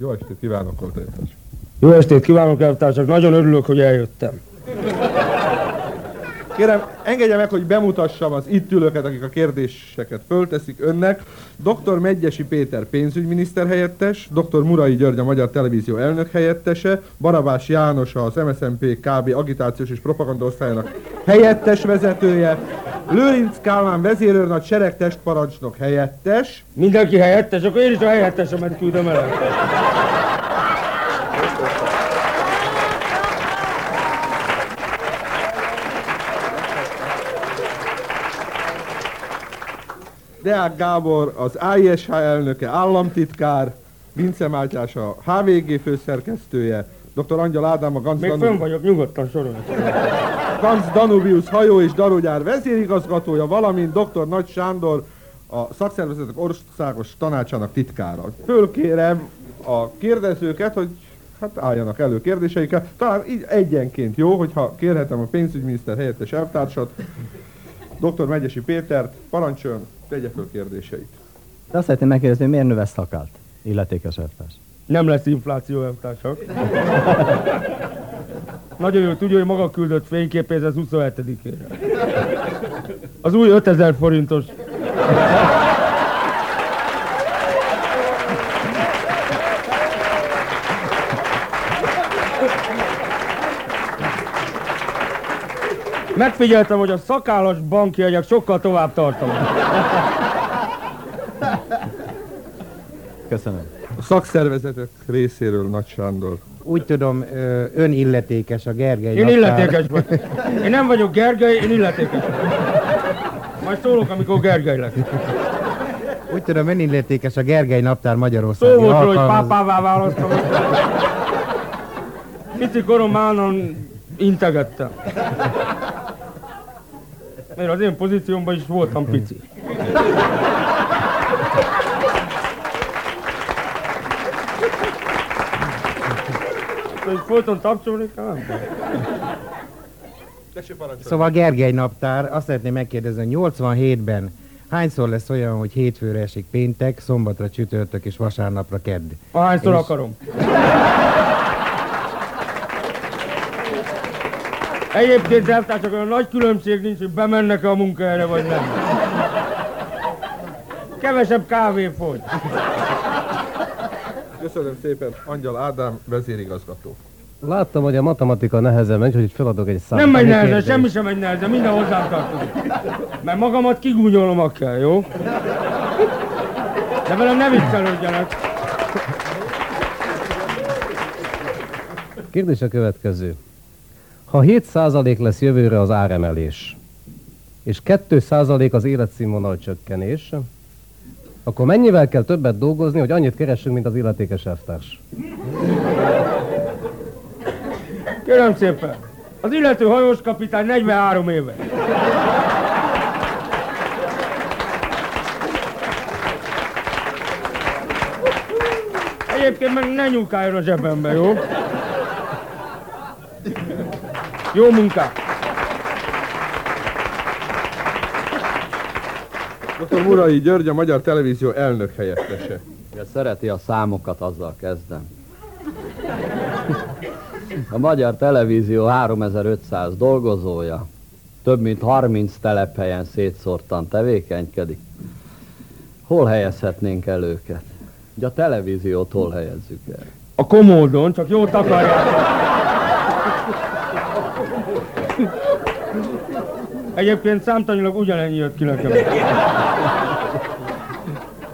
Jó estét kívánok, Koltajános. Jó estét kívánok, elvtársak! Nagyon örülök, hogy eljöttem. Kérem, engedje meg, hogy bemutassam az itt ülőket, akik a kérdéseket fölteszik önnek. Dr. Megyesi Péter pénzügyminiszter helyettes, dr. Murai György a Magyar Televízió elnök helyettese, Barabás János az MSZNP KB agitációs és propagandaosztályának helyettes vezetője, Lőrinc Kálmán vezérőrnagy seregtestparancsnok helyettes, Mindenki helyettes, akkor én is a helyettesemet küldöm el. Deák Gábor az AISH elnöke, államtitkár, Vince Mátyás a HVG főszerkesztője, dr. Angyal Ádám a Ganz, Még Danu- fönn vagyok, nyugodtan sorolj. Ganz Danubius hajó és darugyár vezérigazgatója, valamint dr. Nagy Sándor a szakszervezetek országos tanácsának titkára. Fölkérem a kérdezőket, hogy hát álljanak elő kérdéseikkel. Talán így egyenként jó, hogyha kérhetem a pénzügyminiszter helyettes elvtársat, dr. Megyesi Pétert, parancsoljon, tegye föl kérdéseit. De azt szeretném megkérdezni, hogy miért növesz szakát, illetékes elvtárs? Nem lesz infláció, elvtársak. Nagyon jó tudja, hogy maga küldött fényképéhez az 27-ére. Az új 5000 forintos. Megfigyeltem, hogy a szakállas bankjegyek sokkal tovább tartanak. Köszönöm. A szakszervezetek részéről Nagy Sándor. Úgy tudom, ön illetékes a Gergely Én naptár- illetékes vagyok. Én nem vagyok Gergely, én illetékes vagyok. Majd szólok, amikor Gergely lesz. Úgy tudom, ön illetékes a Gergely naptár Magyarországi Szó volt hogy pápává választom. Pici korom integettem. Mert az én pozíciómban is voltam pici. Hogy folyton tapsolni kell? Szóval Gergely naptár, azt szeretném megkérdezni, hogy 87-ben hányszor lesz olyan, hogy hétfőre esik péntek, szombatra csütörtök és vasárnapra kedd? Ahányszor És- akarom. Egyébként elvtársak, olyan nagy különbség nincs, hogy bemennek-e a munkahelyre, vagy nem. Kevesebb kávé fogy. Köszönöm szépen, Angyal Ádám, vezérigazgató. Láttam, hogy a matematika nehezen megy, hogy feladok egy számot. Nem megy nehezen, kérdés? semmi sem megy nehezen, minden hozzám tartozik. Mert magamat kigúnyolom kell, jó? De velem ne viccelődjenek. Kérdés a következő. Ha 7% lesz jövőre az áremelés, és 2% az életszínvonal csökkenés, akkor mennyivel kell többet dolgozni, hogy annyit keressünk, mint az illetékes elvtárs? Kérem szépen, az illető hajós kapitány 43 éve. Egyébként meg ne nyúkáljon a zsebembe, jó? Jó munkát! Dr. Murai György, a Magyar Televízió elnök helyettese. Ja, szereti a számokat, azzal kezdem. A Magyar Televízió 3500 dolgozója, több mint 30 telephelyen szétszórtan tevékenykedik. Hol helyezhetnénk el őket? Ugye a televíziót hol helyezzük el? A komódon, csak jót akarják. Egyébként számtanilag ugyanennyi jött ki nekem.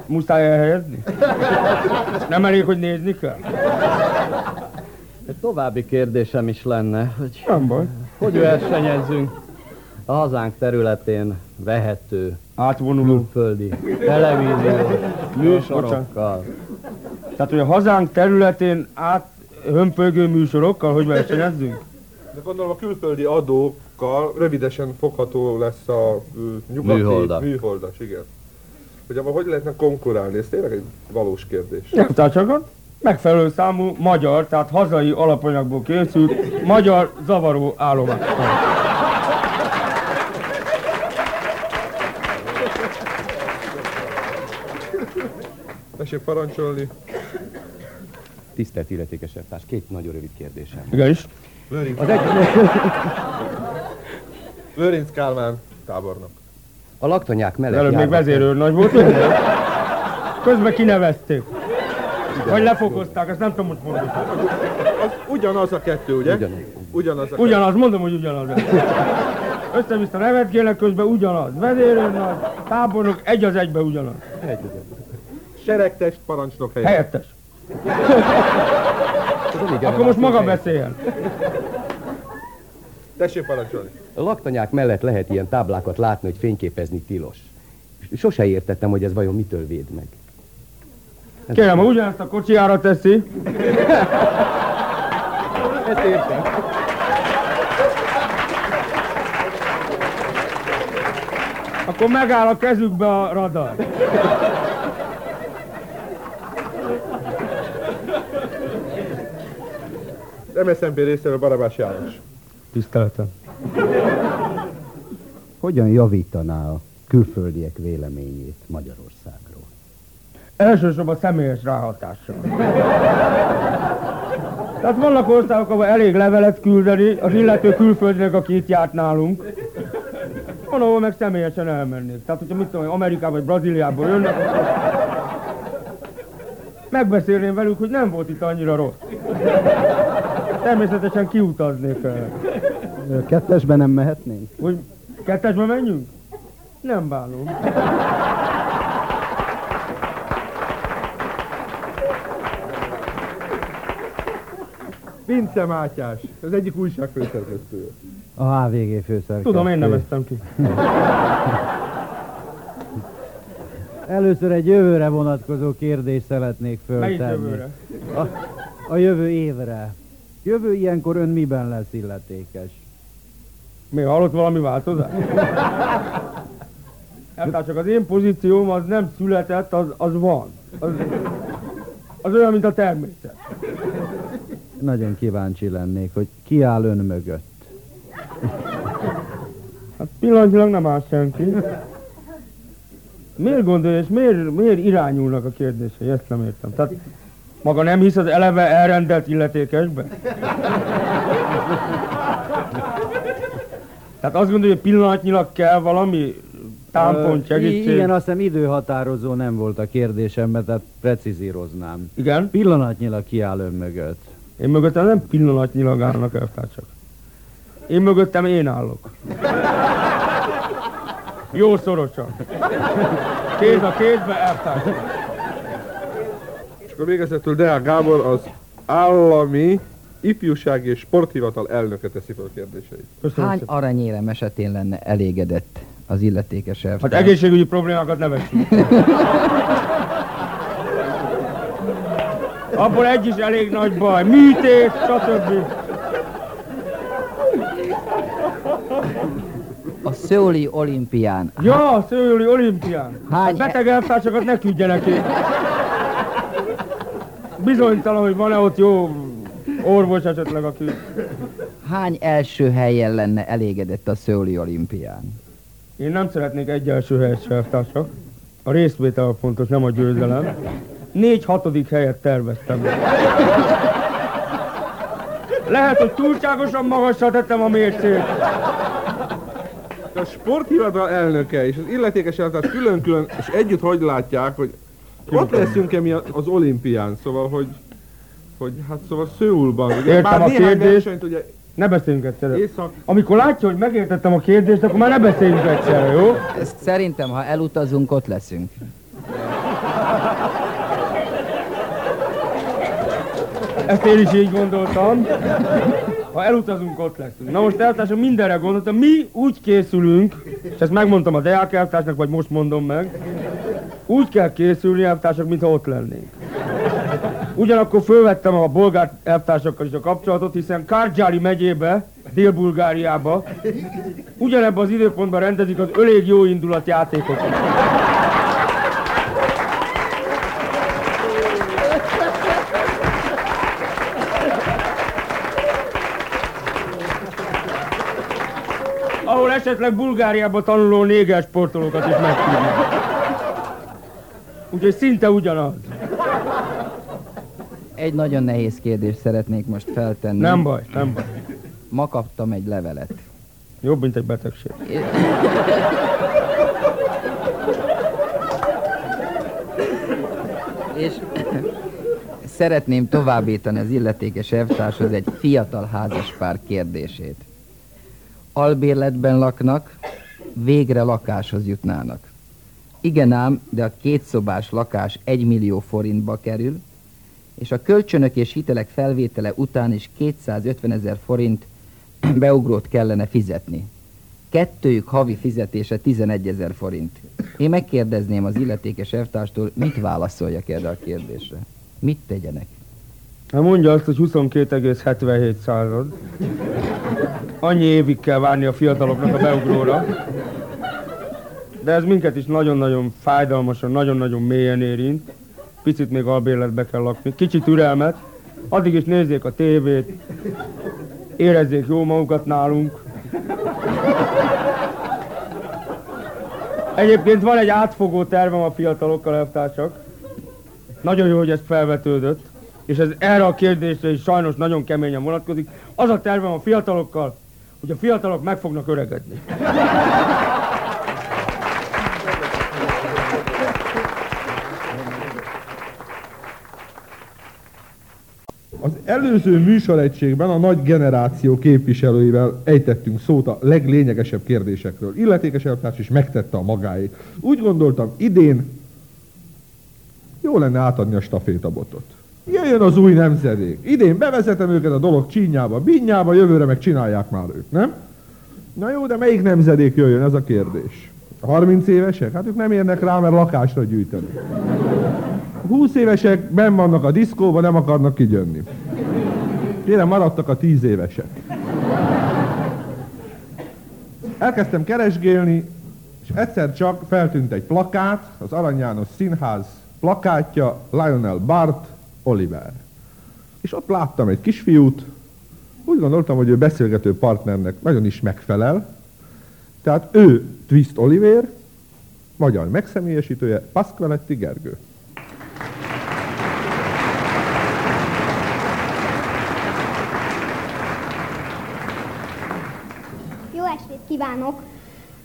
Muszáj elhelyezni? Nem elég, hogy nézni kell? Egy további kérdésem is lenne, hogy Nem baj. hogy versenyezzünk a hazánk területén vehető, Átvonuló. külföldi televíziós műsorokkal. Tehát, hogy a hazánk területén át hömpölgő műsorokkal, hogy versenyezzünk? De gondolom a külföldi adókkal rövidesen fogható lesz a nyugati Műholdak. műholdas, igen. Hogy abban hogy lehetne konkurálni? Ez tényleg egy valós kérdés. Nem, csak megfelelő számú magyar, tehát hazai alapanyagból készült magyar zavaró állomány. Tessék parancsolni. Tisztelt illetékes elvtárs, két nagyon rövid kérdésem. van. Igenis. Az egy, Lőrinc Kálmán tábornok. a laktanyák mellett Előbb még vezérőrnagy volt. Közben kinevezték. Vagy lefokozták, ezt nem tudom, hogy mondani. Az ugyanaz a kettő, ugye? Ugyanaz. Ugyanaz a Ugyanaz, mondom, hogy ugyanaz. Össze-vissza nevetgélek közben ugyanaz. Vezérőrnagy, tábornok, egy az egybe ugyanaz. kettő. Seregtest parancsnok. Helyettes. Igen, Akkor most maga beszéljen. Tessék parancsolni. A laktanyák mellett lehet ilyen táblákat látni, hogy fényképezni tilos. Sose értettem, hogy ez vajon mitől véd meg. Kérem, ha ugyanezt a kocsiára teszi, Ezt értem. akkor megáll a kezükbe a radar. Az MSZNP részéről Barabás János. Tiszteletem. Hogyan javítaná a külföldiek véleményét Magyarországról? Elsősorban személyes ráhatással. Tehát vannak országok, ahol elég levelet küldeni az illető külföldinek, aki itt járt nálunk. Van, ahol meg személyesen elmennék. Tehát, hogyha mit tudom, Amerikába vagy Brazíliából jönnek, akkor megbeszélném velük, hogy nem volt itt annyira rossz. Természetesen kiutaznék el. Ö, Kettesben nem mehetnénk? Hogy kettesbe menjünk? Nem bánom. Vince Mátyás, az egyik újság főszerkesztője. A HVG főszerkesztő. Tudom, én neveztem ki. Először egy jövőre vonatkozó kérdést szeretnék Melyik föltenni. jövőre? A jövő évre. Jövő ilyenkor ön miben lesz illetékes? Mi hallott valami változás? Hát csak az én pozícióm az nem született, az, az van. Az, az olyan, mint a természet. Nagyon kíváncsi lennék, hogy ki áll ön mögött. Hát pillanatilag nem áll senki. Miért gondolja, és miért, miért irányulnak a kérdései? Ezt nem értem. Tehát maga nem hisz az eleve elrendelt illetékesbe? Tehát azt gondolja, hogy pillanatnyilag kell valami támpont, segítség? Igen, azt hiszem időhatározó nem volt a kérdésemben, tehát precizíroznám. Igen? Pillanatnyilag ki áll ön mögött. Én mögöttem nem pillanatnyilag állnak eltársak. Én mögöttem én állok. Jó szorosan. Kéz a kézbe eltársak. Akkor végezetül Deák Gábor az állami ifjúsági és sporthivatal elnöke teszi fel a kérdéseit. Köszönöm Hány szépen. aranyérem esetén lenne elégedett az illetékes elvtárs? Hát egészségügyi problémákat ne vessünk. Abból egy is elég nagy baj. Műtét, stb. A Szöuli olimpián Ja, a szőlői olimpián. Hát Hány- beteg elvtársakat ne küldjenek ki. Bizonytalan, hogy van-e ott jó orvos esetleg, aki... hány első helyen lenne elégedett a Szöuli olimpián? Én nem szeretnék egy első helyet se elvtársak. A részvétel a fontos, nem a győzelem. Négy hatodik helyet terveztem. Lehet, hogy túlságosan magasra tettem a mércét. A sporthivatal elnöke és az illetékes eltárs külön-külön, és együtt hogy látják, hogy ott leszünk-e mi az olimpián, szóval, hogy hogy hát szóval Szőulban, ugye Értem a kérdést. versenyt ugye Ne beszéljünk egyszerre. észak, Amikor látja, hogy megértettem a kérdést, akkor már ne beszéljünk egyszerre, jó? Ezt szerintem, ha elutazunk, ott leszünk. Ezt én is így gondoltam. Ha elutazunk, ott leszünk. Na most eltársak mindenre gondoltam. Mi úgy készülünk, és ezt megmondtam a Deák eltársnak, vagy most mondom meg, úgy kell készülni eltársak, mintha ott lennénk. Ugyanakkor fölvettem a bolgár eltársakkal is a kapcsolatot, hiszen Kárgyári megyébe, Dél-Bulgáriába, ugyanebben az időpontban rendezik az ölég jó indulat játékokat. Esetleg Bulgáriába tanuló néger sportolókat is meghívnak. Úgyhogy szinte ugyanaz. Egy nagyon nehéz kérdést szeretnék most feltenni. Nem baj, nem baj. Ma kaptam egy levelet. Jobb, mint egy betegség. És szeretném továbbítani az illetékes elvtárshoz egy fiatal házaspár kérdését. Albérletben laknak, végre lakáshoz jutnának. Igen ám, de a kétszobás lakás 1 millió forintba kerül, és a kölcsönök és hitelek felvétele után is 250 ezer forint beugrót kellene fizetni. Kettőjük havi fizetése 11 ezer forint. Én megkérdezném az illetékes elvtárstól, mit válaszoljak erre a kérdésre. Mit tegyenek? Hát mondja azt, hogy 22,77 század. Annyi évig kell várni a fiataloknak a beugróra. De ez minket is nagyon-nagyon fájdalmasan, nagyon-nagyon mélyen érint. Picit még albérletbe kell lakni. Kicsit türelmet. Addig is nézzék a tévét. Érezzék jó magukat nálunk. Egyébként van egy átfogó tervem a fiatalokkal, elvtársak. Nagyon jó, hogy ez felvetődött, és ez erre a kérdésre is sajnos nagyon keményen vonatkozik. Az a tervem a fiatalokkal, hogy a fiatalok meg fognak öregedni. Az előző műsoregységben a nagy generáció képviselőivel ejtettünk szót a leglényegesebb kérdésekről. Illetékes elvtárs is megtette a magáét. Úgy gondoltam, idén jó lenne átadni a stafétabotot. Jöjjön az új nemzedék. Idén bevezetem őket a dolog csínyába, binnyába, jövőre meg csinálják már ők, nem? Na jó, de melyik nemzedék jöjjön, ez a kérdés. A 30 évesek? Hát ők nem érnek rá, mert lakásra gyűjteni. A 20 évesek benn vannak a diszkóban, nem akarnak kijönni. Kérem, maradtak a 10 évesek. Elkezdtem keresgélni, és egyszer csak feltűnt egy plakát, az Arany János Színház plakátja, Lionel Bart, Oliver. És ott láttam egy kisfiút, úgy gondoltam, hogy ő beszélgető partnernek nagyon is megfelel. Tehát ő Twist Oliver, magyar megszemélyesítője, Pasqualetti Gergő. Jó estét kívánok!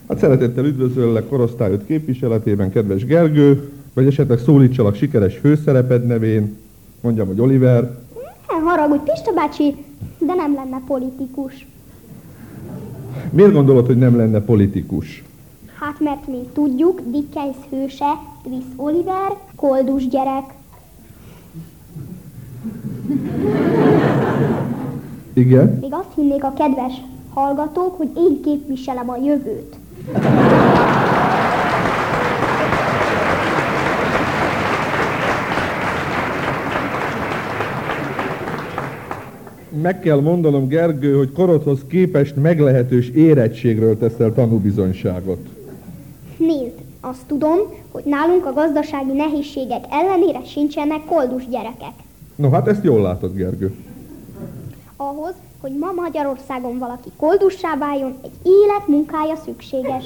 Hát szeretettel üdvözöllek korosztályod képviseletében, kedves Gergő, vagy esetleg szólítsalak sikeres főszereped nevén, mondjam, hogy Oliver. Ne haragudj, Pista bácsi, de nem lenne politikus. Miért gondolod, hogy nem lenne politikus? Hát mert még tudjuk, Dickens hőse, Twiss Oliver, koldus gyerek. Igen? Még azt hinnék a kedves hallgatók, hogy én képviselem a jövőt. Meg kell mondanom, Gergő, hogy korodhoz képest meglehetős érettségről teszel tanúbizonyságot. Nézd, azt tudom, hogy nálunk a gazdasági nehézségek ellenére sincsenek koldus gyerekek. No hát ezt jól látod, Gergő. Ahhoz, hogy ma Magyarországon valaki koldussá váljon, egy élet munkája szükséges.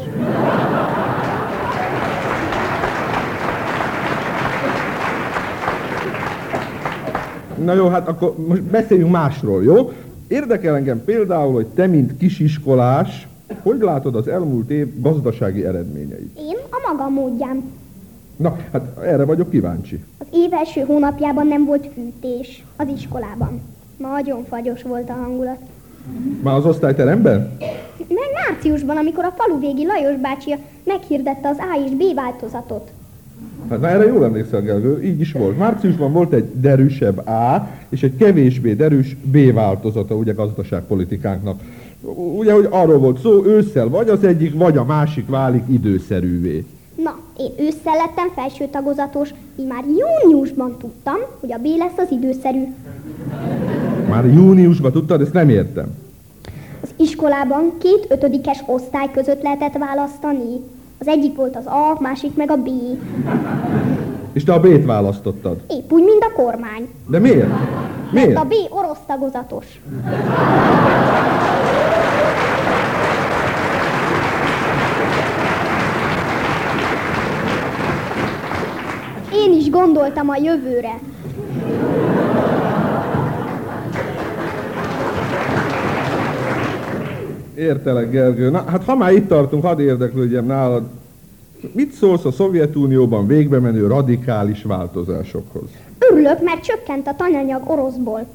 Na jó, hát akkor most beszéljünk másról, jó? Érdekel engem például, hogy te, mint kisiskolás, hogy látod az elmúlt év gazdasági eredményeit? Én a maga módján. Na, hát erre vagyok kíváncsi. Az év első hónapjában nem volt fűtés az iskolában. Nagyon fagyos volt a hangulat. Már az osztályteremben? Meg márciusban, amikor a faluvégi Lajos bácsi meghirdette az A és B változatot. Hát na erre jól emlékszel, Gergő, így is volt. Márciusban volt egy derűsebb A, és egy kevésbé derűs B változata, ugye gazdaságpolitikánknak. Ugye, hogy arról volt szó, ősszel vagy az egyik, vagy a másik válik időszerűvé. Na, én ősszel lettem felső tagozatos, így már júniusban tudtam, hogy a B lesz az időszerű. Már júniusban tudtad, ezt nem értem. Az iskolában két ötödikes osztály között lehetett választani. Az egyik volt az A, másik meg a B. És te a B-t választottad. Épp úgy, mint a kormány. De miért? Miért? Mert a B orosz tagozatos. Én is gondoltam a jövőre. Értelek, Gergő. Na, hát ha már itt tartunk, hadd érdeklődjem nálad. Mit szólsz a Szovjetunióban végbe menő radikális változásokhoz? Örülök, mert csökkent a tananyag oroszból.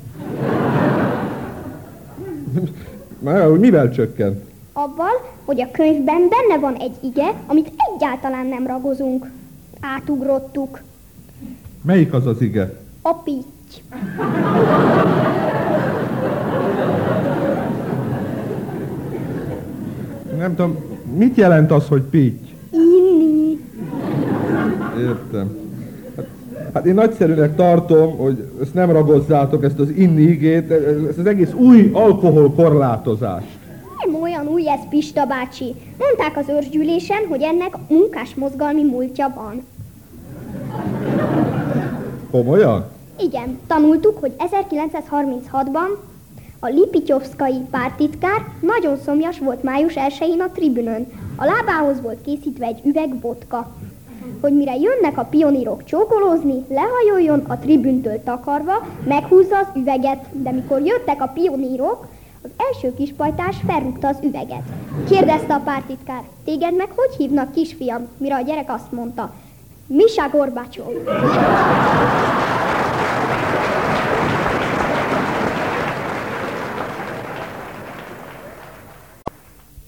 Na, hogy mivel csökkent? Abban, hogy a könyvben benne van egy ige, amit egyáltalán nem ragozunk. Átugrottuk. Melyik az az ige? A pitty. Nem tudom, mit jelent az, hogy pitty? Inni. Értem. Hát, hát én nagyszerűnek tartom, hogy ezt nem ragozzátok, ezt az inni igét, ezt az egész új alkoholkorlátozást. Nem olyan új ez, Pista bácsi. Mondták az őrsgyűlésen, hogy ennek munkás mozgalmi múltja van. Komolyan? Igen, tanultuk, hogy 1936-ban a Lipityovszkai pártitkár nagyon szomjas volt május 1-én a tribünön. A lábához volt készítve egy üveg vodka. Hogy mire jönnek a pionírok csókolózni, lehajoljon a tribüntől takarva, meghúzza az üveget, de mikor jöttek a pionírok, az első kispajtás felrúgta az üveget. Kérdezte a pártitkár, téged meg hogy hívnak kisfiam? Mire a gyerek azt mondta, Misa Gorbacsov.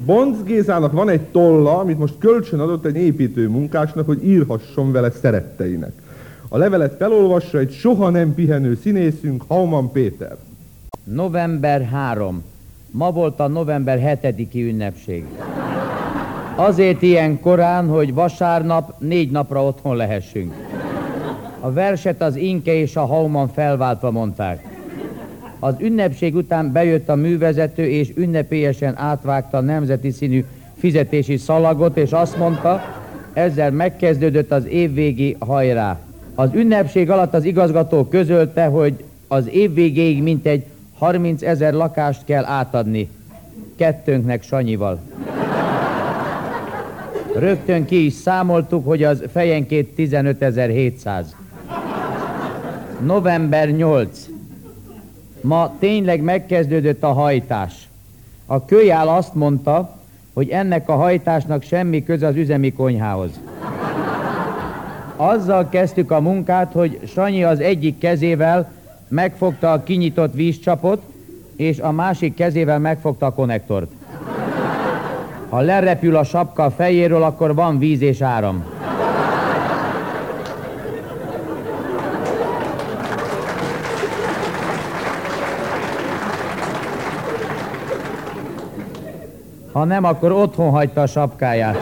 Bonc Gézának van egy tolla, amit most kölcsön adott egy építő munkásnak, hogy írhasson vele szeretteinek. A levelet felolvassa egy soha nem pihenő színészünk, Hauman Péter. November 3. Ma volt a november 7-i ünnepség. Azért ilyen korán, hogy vasárnap négy napra otthon lehessünk. A verset az Inke és a Hauman felváltva mondták. Az ünnepség után bejött a művezető, és ünnepélyesen átvágta a nemzeti színű fizetési szalagot, és azt mondta, ezzel megkezdődött az évvégi hajrá. Az ünnepség alatt az igazgató közölte, hogy az év végéig mintegy 30 ezer lakást kell átadni. Kettőnknek Sanyival. Rögtön ki is számoltuk, hogy az fejenként 15.700. November 8. Ma tényleg megkezdődött a hajtás. A kölyál azt mondta, hogy ennek a hajtásnak semmi köze az üzemi konyhához. Azzal kezdtük a munkát, hogy Sanyi az egyik kezével megfogta a kinyitott vízcsapot, és a másik kezével megfogta a konnektort. Ha lerepül a sapka a fejéről, akkor van víz és áram. Ha nem, akkor otthon hagyta a sapkáját.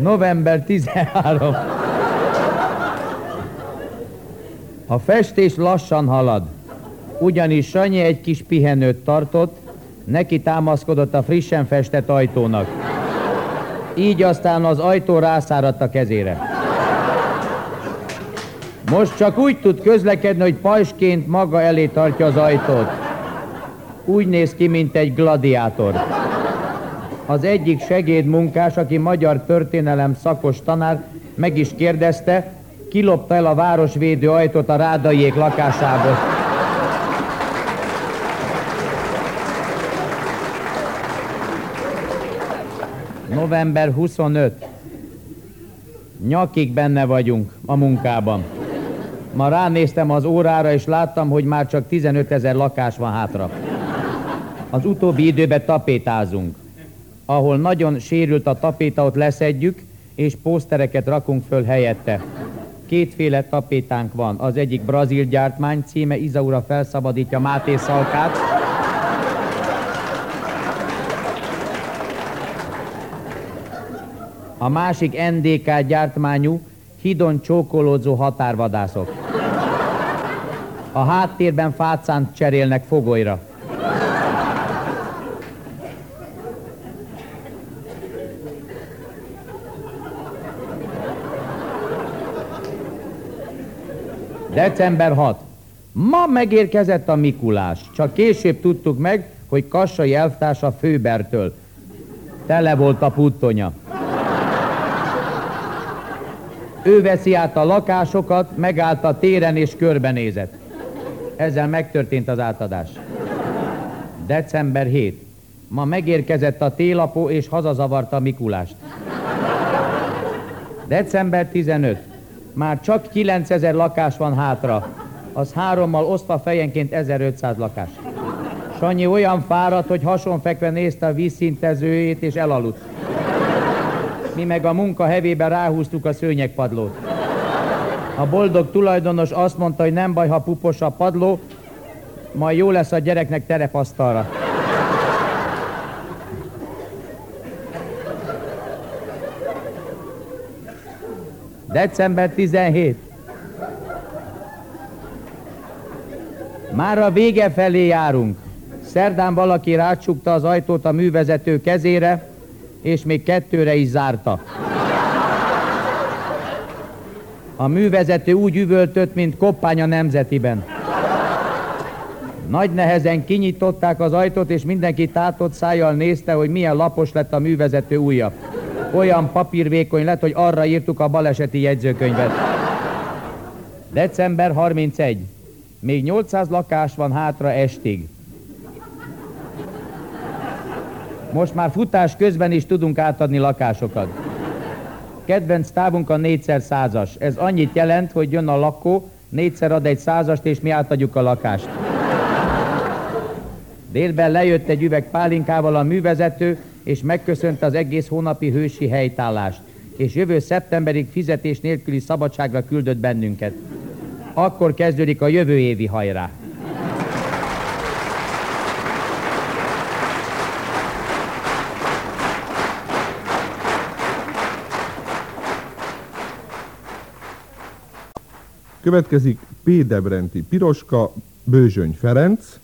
November 13. A festés lassan halad, ugyanis Sanyi egy kis pihenőt tartott, neki támaszkodott a frissen festett ajtónak. Így aztán az ajtó rászáradt a kezére. Most csak úgy tud közlekedni, hogy pajsként maga elé tartja az ajtót. Úgy néz ki, mint egy gladiátor. Az egyik segédmunkás, aki magyar történelem szakos tanár, meg is kérdezte, kilopta el a városvédő ajtót a rádaiék lakásából. November 25. Nyakig benne vagyunk a munkában. Ma ránéztem az órára, és láttam, hogy már csak 15 ezer lakás van hátra. Az utóbbi időben tapétázunk. Ahol nagyon sérült a tapéta, ott leszedjük, és pósztereket rakunk föl helyette. Kétféle tapétánk van. Az egyik brazil gyártmány, címe Izaura felszabadítja Máté Szalkát. A másik NDK gyártmányú, hidon csókolódzó határvadászok. A háttérben fácánt cserélnek fogolyra. December 6. Ma megérkezett a Mikulás. Csak később tudtuk meg, hogy Kassai elvtársa Főbertől. Tele volt a puttonya. Ő veszi át a lakásokat, megállt a téren és körbenézett. Ezzel megtörtént az átadás. December 7. Ma megérkezett a télapó és hazazavarta Mikulást. December 15. Már csak 9000 lakás van hátra. Az hárommal osztva fejenként 1500 lakás. Sanyi olyan fáradt, hogy hasonfekve nézte a vízszintezőjét és elaludt. Mi meg a munka hevében ráhúztuk a szőnyegpadlót. A boldog tulajdonos azt mondta, hogy nem baj, ha pupos a padló, majd jó lesz a gyereknek terepasztalra. December 17. Már a vége felé járunk. Szerdán valaki rácsukta az ajtót a művezető kezére, és még kettőre is zárta. A művezető úgy üvöltött, mint koppány a nemzetiben. Nagy nehezen kinyitották az ajtót, és mindenki tátott szájjal nézte, hogy milyen lapos lett a művezető ujja. Olyan papírvékony lett, hogy arra írtuk a baleseti jegyzőkönyvet. December 31. Még 800 lakás van hátra estig. Most már futás közben is tudunk átadni lakásokat. Kedvenc távunk a négyszer százas. Ez annyit jelent, hogy jön a lakó, négyszer ad egy százast, és mi átadjuk a lakást. Délben lejött egy üveg pálinkával a művezető, és megköszönte az egész hónapi hősi helytállást, és jövő szeptemberig fizetés nélküli szabadságra küldött bennünket. Akkor kezdődik a jövő évi hajrá. Következik P. Debrenti Piroska, Bőzsöny Ferenc,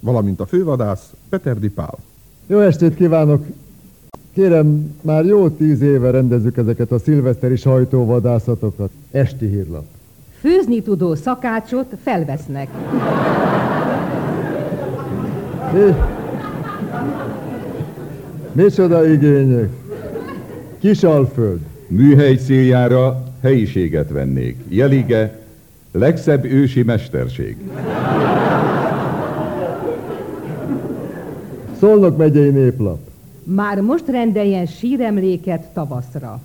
valamint a fővadász Peterdi Pál. Jó estét kívánok! Kérem, már jó tíz éve rendezzük ezeket a szilveszteri sajtóvadászatokat. Esti hírlap. Főzni tudó szakácsot felvesznek. Mi? Micsoda igények? Kisalföld. Műhely céljára helyiséget vennék. Jelige, legszebb ősi mesterség. Szolnok megyei néplap. Már most rendeljen síremléket tavaszra.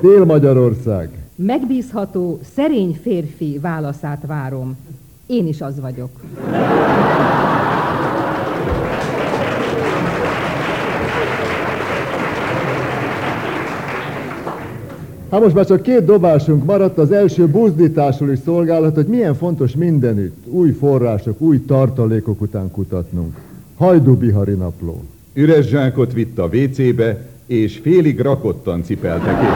Dél-Magyarország. Megbízható, szerény férfi válaszát várom. Én is az vagyok. Hát most már csak két dobásunk maradt, az első buzdításul is szolgálhat, hogy milyen fontos mindenütt új források, új tartalékok után kutatnunk. Hajdu Bihari napló. Üres zsákot vitt a WC-be, és félig rakottan cipelte ki.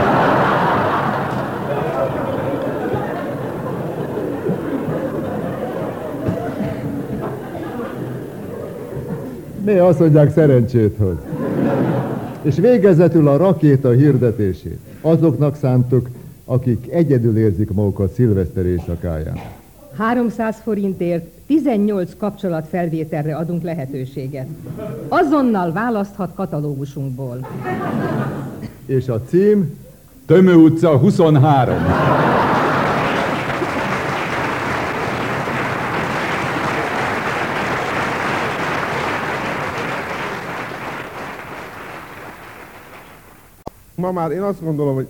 Mi azt mondják szerencsét hoz. És végezetül a rakéta hirdetését. Azoknak szántuk, akik egyedül érzik magukat szilveszter éjszakáján. 300 forintért 18 kapcsolatfelvételre adunk lehetőséget. Azonnal választhat katalógusunkból. És a cím? Tömő utca 23. Ma már én azt gondolom, hogy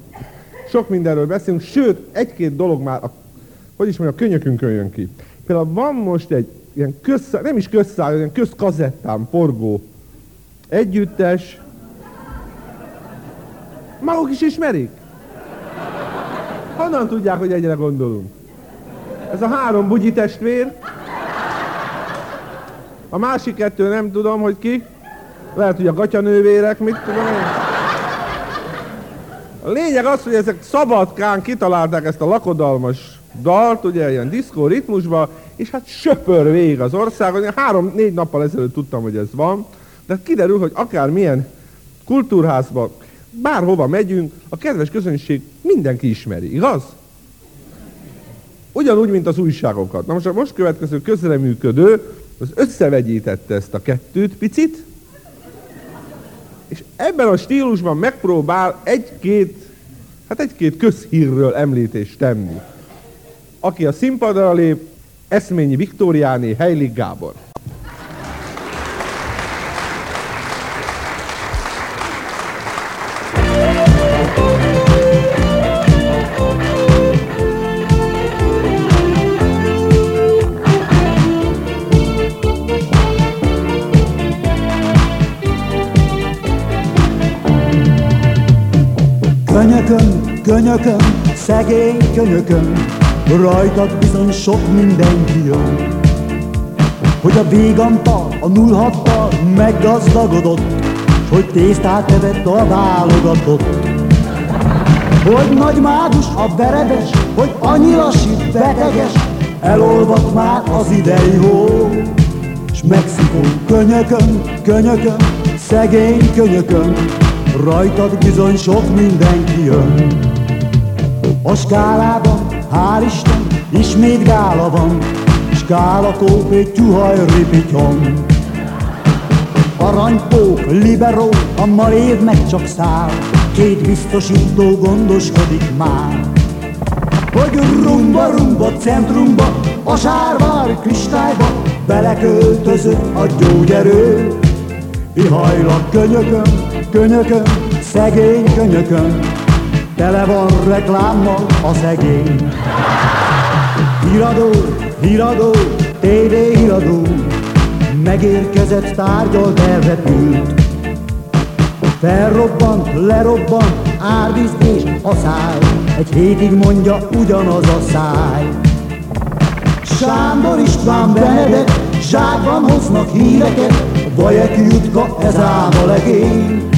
sok mindenről beszélünk, sőt, egy-két dolog már, a, hogy is mondjam, a könyökünkön jön ki. Például van most egy ilyen közszá, nem is közszáll, ilyen közkazettám forgó együttes. Maguk is ismerik? Honnan tudják, hogy egyre gondolunk? Ez a három bugyi testvér. A másik kettő nem tudom, hogy ki. Lehet, hogy a gatyanővérek, mit tudom én. A lényeg az, hogy ezek szabadkán kitalálták ezt a lakodalmas dalt, ugye ilyen diszkó ritmusba, és hát söpör végig az országon. Én három-négy nappal ezelőtt tudtam, hogy ez van, de kiderül, hogy akár milyen kultúrházba, bárhova megyünk, a kedves közönség mindenki ismeri, igaz? Ugyanúgy, mint az újságokat. Na most a most következő közreműködő, az összevegyítette ezt a kettőt picit, és ebben a stílusban megpróbál egy-két, hát egy-két közhírről említést tenni. Aki a színpadra lép, Eszményi Viktóriáné Heilig Gábor. Szegény könyökön, rajtad bizony sok mindenki jön. Hogy a végampa a 06 meggazdagodott, hogy tésztát evett a válogatott. Hogy nagy mágus a veredes, hogy annyi lassít beteges, elolvadt már az idei hó. S Mexikó könyökön, könyökön, szegény könyökön, rajtad bizony sok mindenki jön. A skálában, hál' Isten, ismét gála van, skála kópé, tyuhaj, ripityon. Aranypók, liberó, a marév meg csak száll, két biztosító gondoskodik már. Hogy rumba, rumba, centrumba, a sárvár kristályba, beleköltözött a gyógyerő. Ihajlak könyökön, könyökön, szegény könyökön, tele van reklámmal a szegény. Híradó, híradó, TV híradó, megérkezett tárgyal elrepült. Felrobbant, lerobbant, árvíz és a száj, egy hétig mondja ugyanaz a száj. Sándor István Benedek, zsákban hoznak híreket, Vajek jutka, ez ám a legény.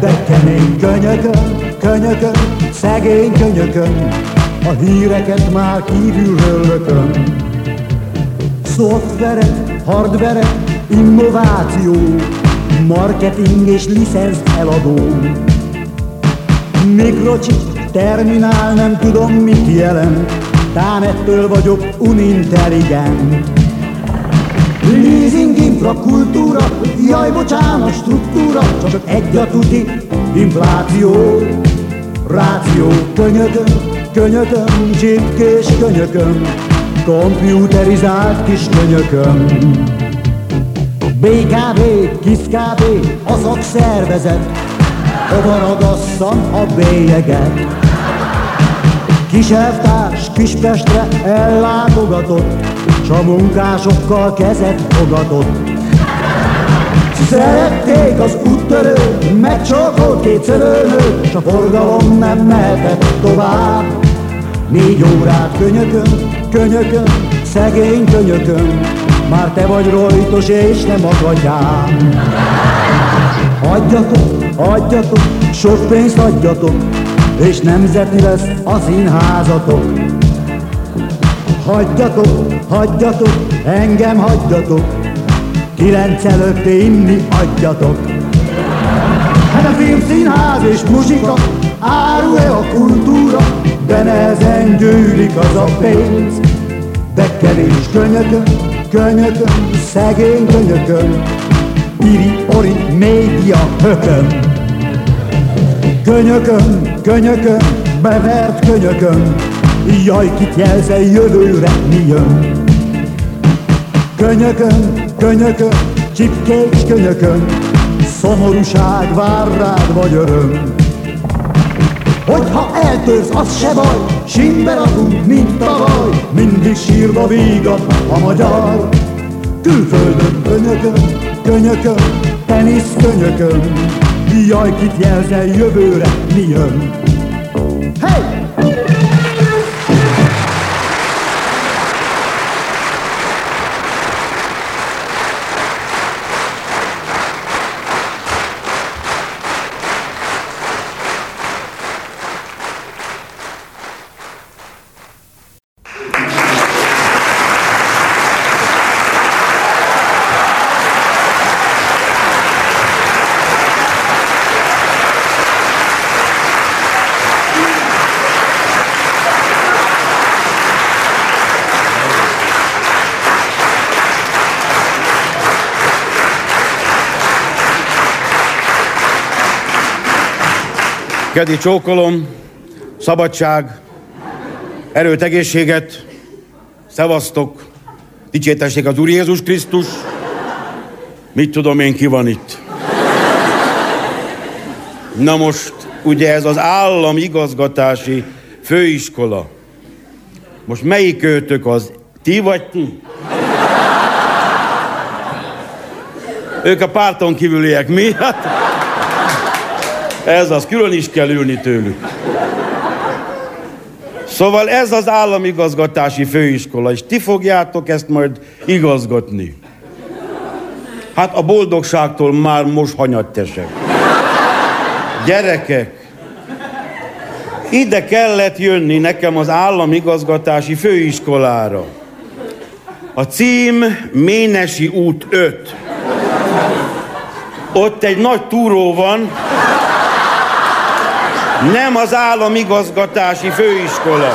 De kemény könyökön, könyökön, szegény könyökön, a híreket már kívülről lökön. Szoftverek, hardverek, innováció, marketing és licensz eladó. Mikrochip, terminál, nem tudom mit jelent, tám ettől vagyok unintelligent. Leasing infrakultúra, jaj bocsánat, struktúra, csak egy a tuti, infláció. Ráció, könyökön, könyökön, csipkés könyökön, komputerizált kis könyökön. BKB, kis KB, a szakszervezet, hova ragasszam a bélyeget. Kis elvtárs Kispestre ellátogatott, s a munkásokkal kezet fogadott. Szerették az úttörő, megcsókolt két szörölnő, s a forgalom nem mehetett tovább. Négy órát könyökön, könyökön, szegény könyökön, már te vagy rojtos és nem akatyám. Adjatok, adjatok, sok pénzt adjatok, és nemzeti lesz a színházatok. Hagyjatok, hagyjatok, engem hagyjatok, kilenc előtt inni adjatok. Hát a film, színház és muzsika, áru-e a kultúra, de nehezen gyűlik az a pénz. De kevés könyökön, könyökön, szegény könyökön, iri, ori, média, hökön. Könyökön, könyökön, bevert könyökön, Jaj, kit jelzel jövőre mi jön? Könyökön, könyökön, csipkés könyökön, szomorúság vár rád vagy öröm. Hogyha eltörsz, az se baj, sínbe rakunk, mint tavaly, mindig sírva vígat a magyar. Külföldön könyökön, könyökön, tenisz könyökön, jaj, kit jelzel jövőre mi jön? Kedi csókolom, szabadság, erőt, egészséget, szevasztok, dicsértessék az Úr Jézus Krisztus. Mit tudom én, ki van itt? Na most, ugye ez az állam igazgatási főiskola. Most melyik őtök az? Ti vagy ti? Ők a párton kívüliek, mi? Hát, ez az, külön is kell ülni tőlük. Szóval ez az államigazgatási főiskola, és ti fogjátok ezt majd igazgatni. Hát a boldogságtól már most hanyattesek. Gyerekek, ide kellett jönni nekem az államigazgatási főiskolára. A cím Ménesi út 5. Ott egy nagy túró van, nem az államigazgatási főiskola.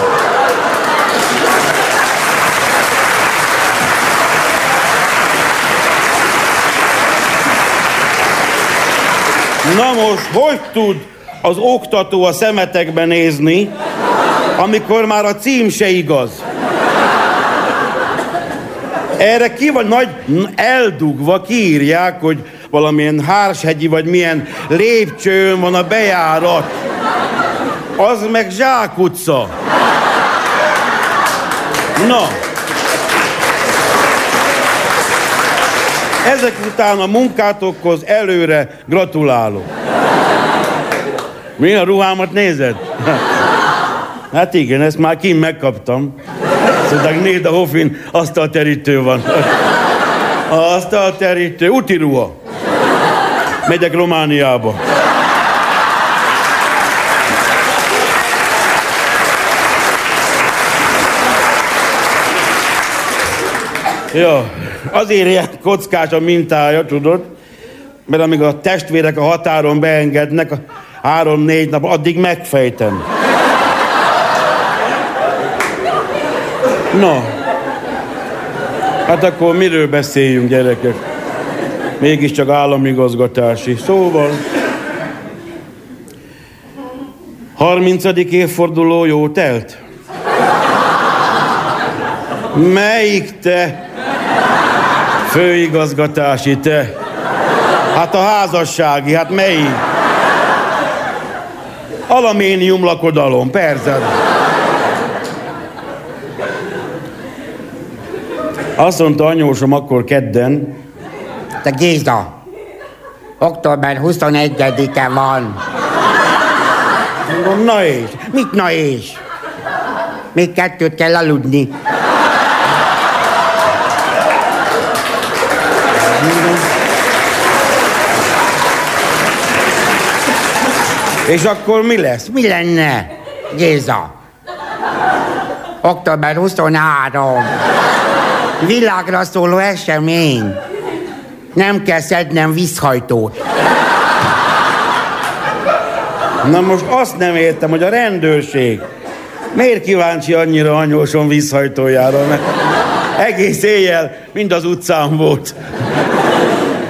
Na most, hogy tud az oktató a szemetekbe nézni, amikor már a cím se igaz? Erre ki vagy nagy eldugva kiírják, hogy valamilyen Hárshegyi vagy milyen lépcsőn van a bejárat. Az meg zsákutca. Na. Ezek után a munkátokhoz előre gratulálok. Mi a ruhámat nézed? Hát igen, ezt már kim megkaptam. Szóval Néda Hoffin asztalterítő van. Asztalterítő, úti ruha. Megyek Romániába. Ja, azért ilyen kockás a mintája, tudod? Mert amíg a testvérek a határon beengednek, három-négy nap, addig megfejtem. Na, hát akkor miről beszéljünk, gyerekek? Mégiscsak államigazgatási. Szóval... 30. évforduló jó telt? Melyik te? Főigazgatási te. Hát a házassági, hát melyik? Alaménium lakodalom, persze. Azt mondta anyósom akkor kedden, Te Géza, október 21-e van. Mondom, na és? Mit na és? Még kettőt kell aludni. És akkor mi lesz? Mi lenne, Géza? Október 23. Világra szóló esemény. Nem kell szednem vízhajtót. Na most azt nem értem, hogy a rendőrség miért kíváncsi annyira anyósom vízhajtójára, mert egész éjjel mind az utcán volt.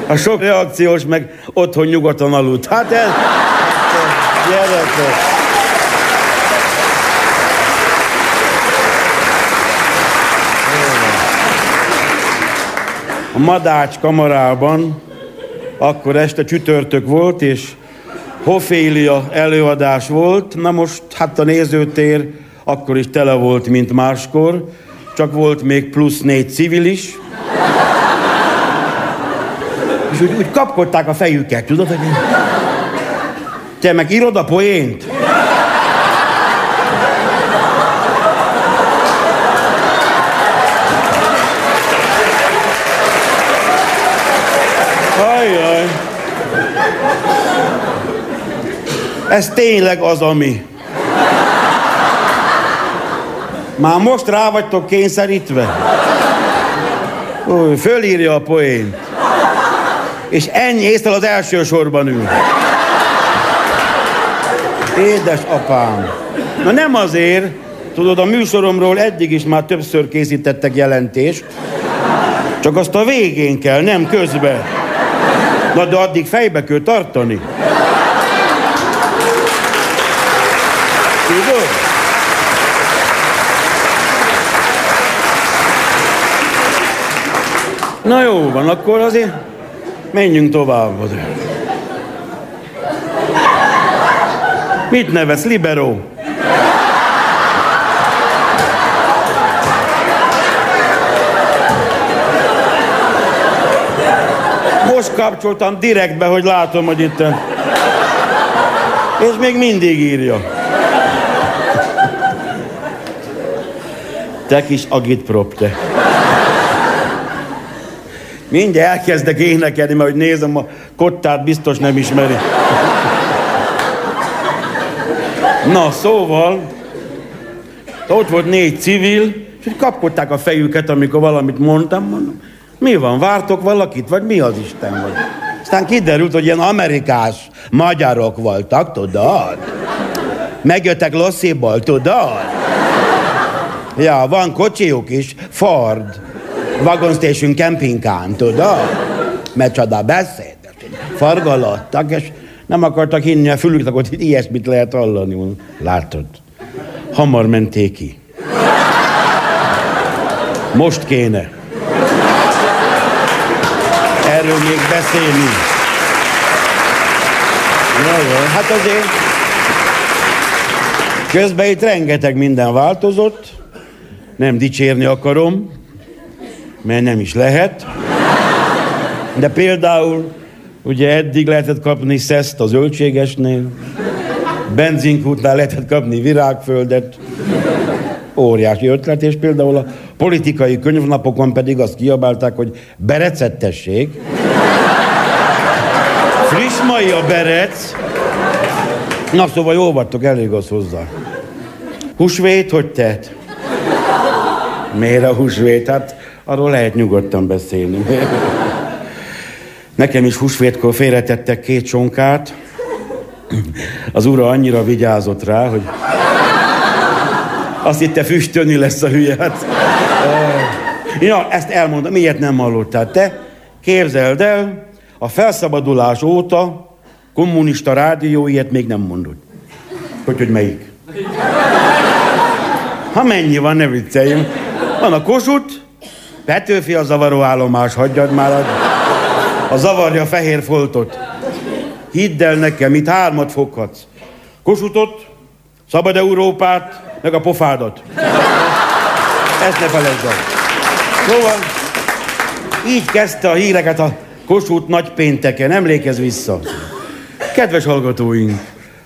A sok reakciós meg otthon nyugodtan aludt. Hát ez... Gyerekek. A Madács kamarában akkor este csütörtök volt, és Hofélia előadás volt. Na most, hát a nézőtér akkor is tele volt, mint máskor, csak volt még plusz négy civil is. És úgy, úgy kapkodták a fejüket, tudod, hogy... Te meg írod a poént? Ajjaj. Ez tényleg az, ami. Már most rá vagytok kényszerítve? Új, fölírja a poént. És ennyi észre az első sorban ül. Édes apám. Na nem azért, tudod, a műsoromról eddig is már többször készítettek jelentést, csak azt a végén kell, nem közben. Na de addig fejbe kell tartani. Tudod? Na jó van, akkor azért menjünk tovább. Mit nevez? Libero. Most kapcsoltam direktbe, hogy látom, hogy itt... És még mindig írja. Te kis agitprop, te. Mindjárt elkezdek énekelni, mert hogy nézem, a kottát biztos nem ismeri. Na, szóval, ott volt négy civil, és hogy kapkodták a fejüket, amikor valamit mondtam, mondom, mi van, vártok valakit, vagy mi az Isten vagy? Aztán kiderült, hogy ilyen amerikás magyarok voltak, tudod? Megjöttek Lossziból, tudod? Ja, van kocsijuk is, Ford. Wagon Station campingkán, tudod? Mert csoda beszéd. Fargalottak, és nem akartak hinni a fülüknek, hogy ilyesmit lehet hallani. Látod? Hamar menték ki. Most kéne. Erről még beszélni. Na jó, hát azért közben itt rengeteg minden változott. Nem dicsérni akarom, mert nem is lehet. De például ugye eddig lehetett kapni szeszt a zöldségesnél, benzinkútnál lehetett kapni virágföldet, óriási ötlet, és például a politikai könyvnapokon pedig azt kiabálták, hogy berecettesség. Friss mai a berec. Na szóval jó vagytok, elég az hozzá. Húsvét, hogy tett? Miért a húsvét? Hát arról lehet nyugodtan beszélni. Nekem is húsvétkor félretettek két csonkát. Az ura annyira vigyázott rá, hogy azt hitte füstölni lesz a hülye. Hát, ja, ezt elmondom, miért nem hallottál? Te képzeld el, a felszabadulás óta kommunista rádió ilyet még nem mondott. Hogy, hogy melyik? Ha mennyi van, ne vicceljünk. Van a Kossuth, Petőfi a zavaró állomás, hagyjad már a, a zavarja fehér foltot. Hidd el nekem, itt hármat foghatsz. Kossuthot, Szabad Európát, meg a pofádat. Ezt ne felejtsd el. Szóval így kezdte a híreket a Kossuth nagy pénteken, emlékezz vissza. Kedves hallgatóink,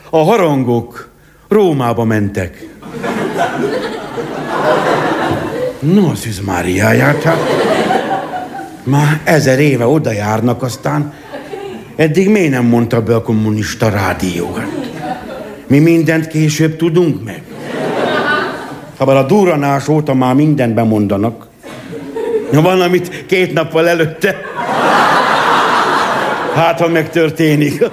a harangok Rómába mentek. No, Szűz Máriáját, hát már ezer éve oda járnak, aztán eddig miért nem mondta be a kommunista rádió? Mi mindent később tudunk meg. Ha a duranás óta már mindent bemondanak. Van, amit két nappal előtte. Hát, ha megtörténik.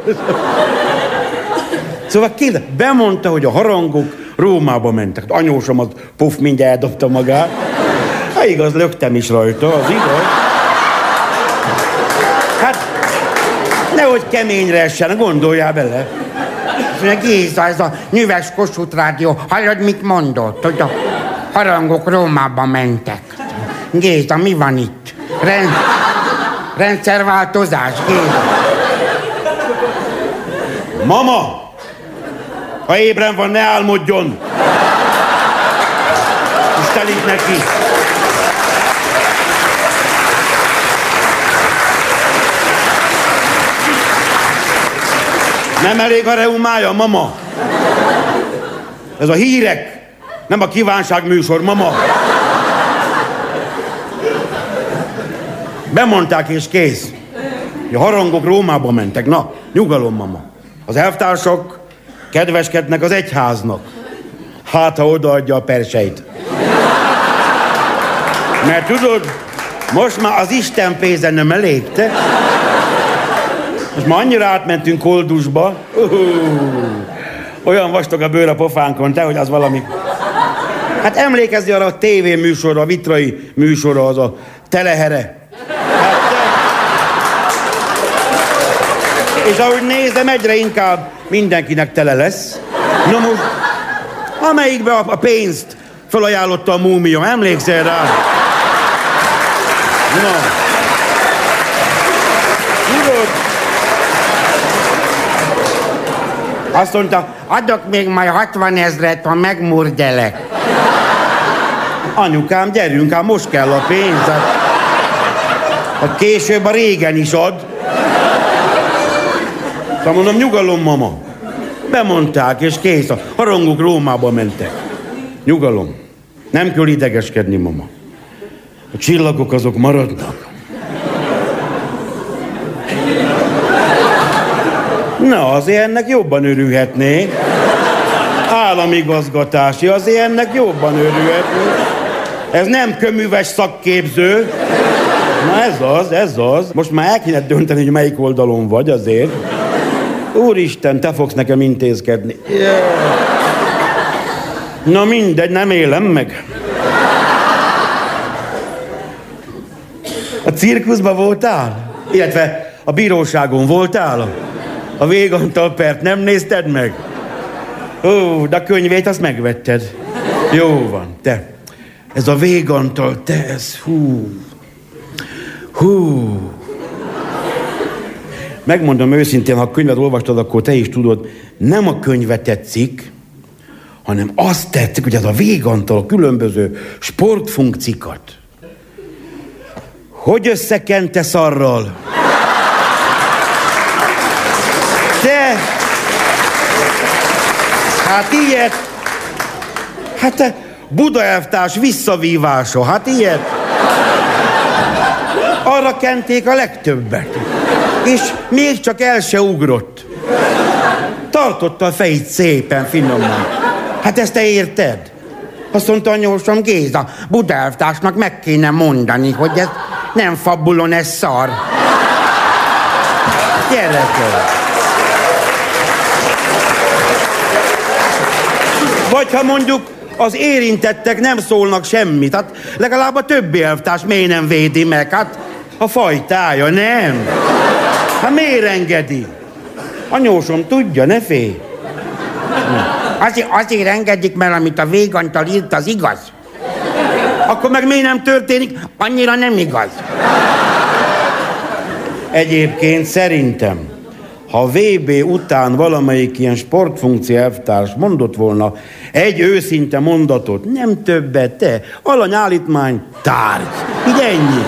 Szóval ki bemondta, hogy a harangok Rómába mentek. Anyósom az puf, mindjárt eldobta magát. Hát igaz, lögtem is rajta, az igaz. Nehogy keményre essen, gondoljál bele. Géza, ez a nyüves Kossuth rádió, hallod, mit mondott, hogy a harangok Rómába mentek. Géza, mi van itt? Rend... Rendszerváltozás, Géza. Mama! Ha ébren van, ne álmodjon! És telik neki. Nem elég a reumája, mama? Ez a hírek, nem a kívánság műsor, mama. Bemondták és kész. A harangok Rómába mentek. Na, nyugalom, mama. Az elvtársak kedveskednek az egyháznak. Hát, ha odaadja a perseit. Mert tudod, most már az Isten pénze nem elég, te? Most már annyira átmentünk koldusba. Olyan vastag a bőr a pofánkon, te, hogy az valami... Hát emlékezni arra a tévéműsorra, a vitrai műsorra, az a telehere. És ahogy nézem, egyre inkább mindenkinek tele lesz. Na most, amelyikbe a pénzt felajánlotta a múmia. Emlékszel rá? Na. Tudod? Azt mondta, adok még majd 60 ezret, ha megmurdelek. Anyukám, gyerünk, ám most kell a pénz. Hát, később a régen is ad. Szóval mondom, nyugalom, mama. Bemondták, és kész. A harangok Rómába mentek. Nyugalom. Nem kell idegeskedni, mama. A csillagok azok maradnak. Na, azért ennek jobban örülhetné. Államigazgatási, azért ennek jobban örülhetné. Ez nem köműves szakképző. Na ez az, ez az. Most már el kéne dönteni, hogy melyik oldalon vagy azért. Úristen, te fogsz nekem intézkedni. Na mindegy, nem élem meg. A cirkuszban voltál? Illetve a bíróságon voltál? A végantal pert nem nézted meg? Ó, de a könyvét azt megvetted. Jó van, te. Ez a végantal, te, ez hú. Hú. Megmondom őszintén, ha a könyvet olvastad, akkor te is tudod, nem a könyve tetszik, hanem azt tetszik, hogy ez a végantal a különböző sportfunkcikat. Hogy összekente szarral? Te! Hát ilyet! Hát Buda elvtárs visszavívása, hát ilyet! Arra kenték a legtöbbet. És még csak el se ugrott. Tartotta a fejét szépen, finoman. Hát ezt te érted? Azt mondta anyósom Géza, Buda elvtársnak meg kéne mondani, hogy ez nem fabulon, ez szar. Gyerekek! Vagy ha mondjuk az érintettek nem szólnak semmit, hát legalább a többi elvtárs miért nem védi meg? Hát a fajtája, nem. Hát miért engedi? Anyósom tudja, ne félj. Azért, azért engedik, mert amit a végantal írt, az igaz. Akkor meg miért nem történik? Annyira nem igaz. Egyébként szerintem, ha VB után valamelyik ilyen sportfunkció elvtárs mondott volna egy őszinte mondatot, nem többet, te, alanyállítmány, tárgy, így ennyi,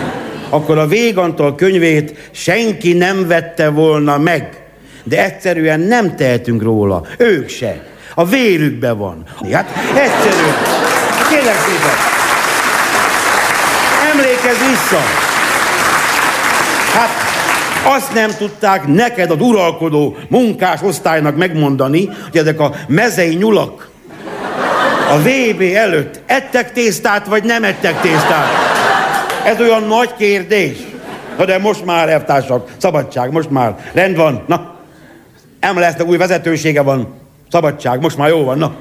akkor a végantal könyvét senki nem vette volna meg. De egyszerűen nem tehetünk róla, ők se. A vérükbe van. Hát egyszerűen. Kérlek szépen. Emlékezz vissza. Hát azt nem tudták neked az uralkodó munkás osztálynak megmondani, hogy ezek a mezei nyulak a VB előtt ettek tésztát, vagy nem ettek tésztát? Ez olyan nagy kérdés. Na de most már, elvtársak, szabadság, most már rend van. Na, lesznek új vezetősége van. Szabadság, most már jó van, na.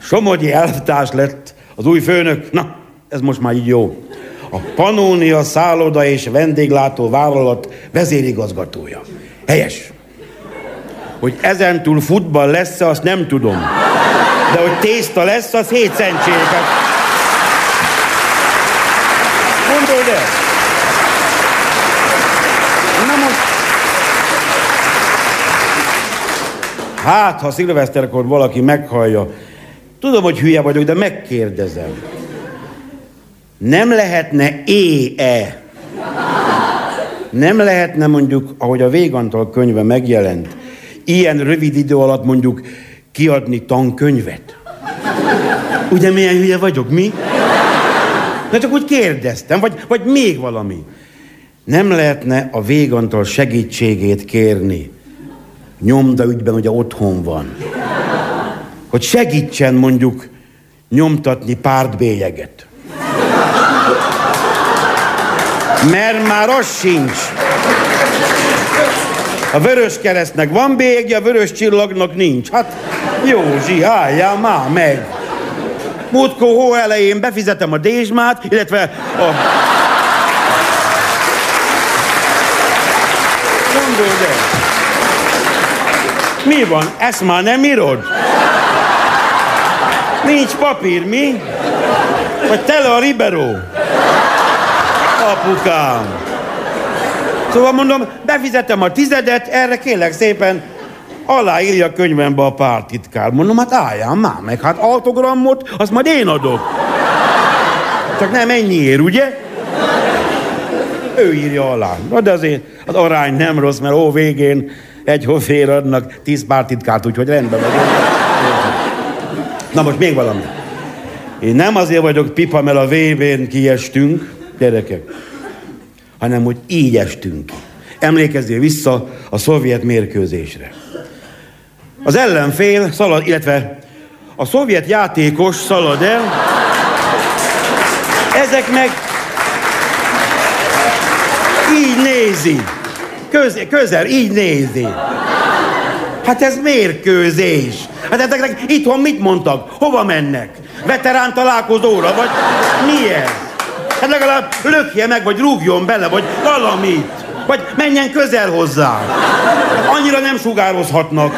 Somogyi elvtárs lett az új főnök. Na, ez most már így jó. A Panónia szálloda és vendéglátó vállalat vezérigazgatója. Helyes. Hogy ezentúl futball lesz azt nem tudom. De hogy tészta lesz, az hét szentséget. Gondold el. Hát, ha szilveszterkor valaki meghallja, tudom, hogy hülye vagyok, de megkérdezem. Nem lehetne é-e? Nem lehetne mondjuk, ahogy a Végantal könyve megjelent, ilyen rövid idő alatt mondjuk kiadni tankönyvet? Ugye milyen hülye vagyok, mi? Na csak úgy kérdeztem, vagy, vagy még valami. Nem lehetne a végantal segítségét kérni. Nyomda ügyben ugye otthon van. Hogy segítsen mondjuk nyomtatni pártbélyeget. Mert már az sincs. A vörös keresztnek van bélyegje, a vörös csillagnak nincs. Hát Józsi, álljál már meg. Múltkor hó elején befizetem a dézsmát, illetve a... Gondold el. Mi van? Ezt már nem írod? Nincs papír, mi? Vagy tele a Riberó? Apukám. Szóval mondom, befizetem a tizedet, erre kérlek szépen aláírja a könyvembe a pártitkár. Mondom, hát álljál már meg, hát autogramot, azt majd én adok. Csak nem ennyiért, ugye? Ő írja alá. Na de azért az arány nem rossz, mert ó végén egy hofér adnak tíz pártitkát, úgyhogy rendben van. Na most még valami. Én nem azért vagyok pipa, mert a VB-n kiestünk, gyerekek, hanem hogy így estünk ki. Emlékezzél vissza a szovjet mérkőzésre. Az ellenfél szalad, illetve a szovjet játékos szalad el, ezek meg így nézi. Köz, közel, így nézi. Hát ez mérkőzés. Hát ezeknek itthon mit mondtak? Hova mennek? Veterán találkozóra, vagy mi ez? Hát legalább lökje meg, vagy rúgjon bele, vagy valamit. Vagy menjen közel hozzá. Annyira nem sugározhatnak.